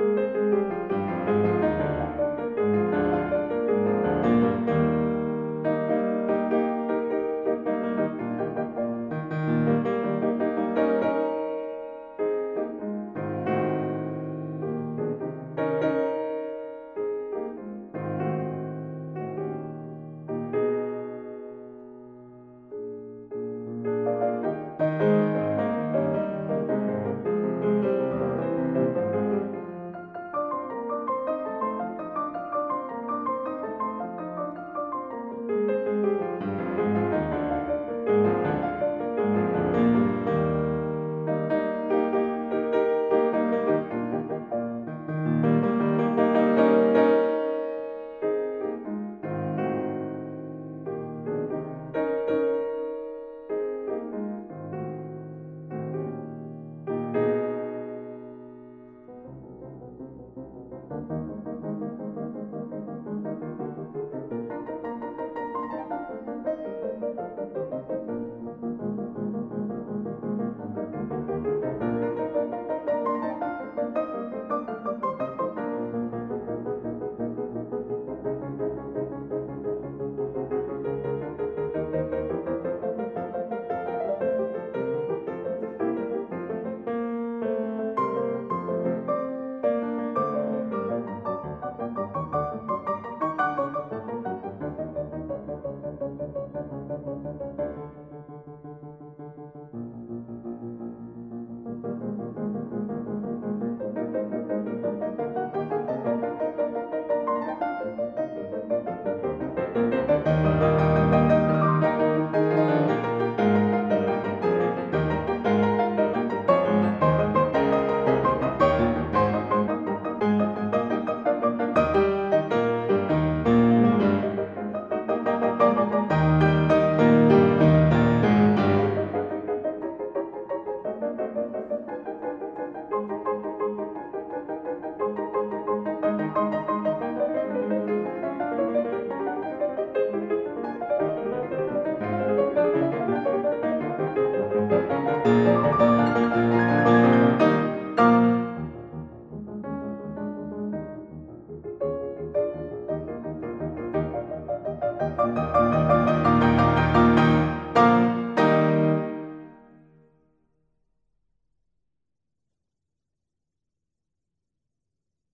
Música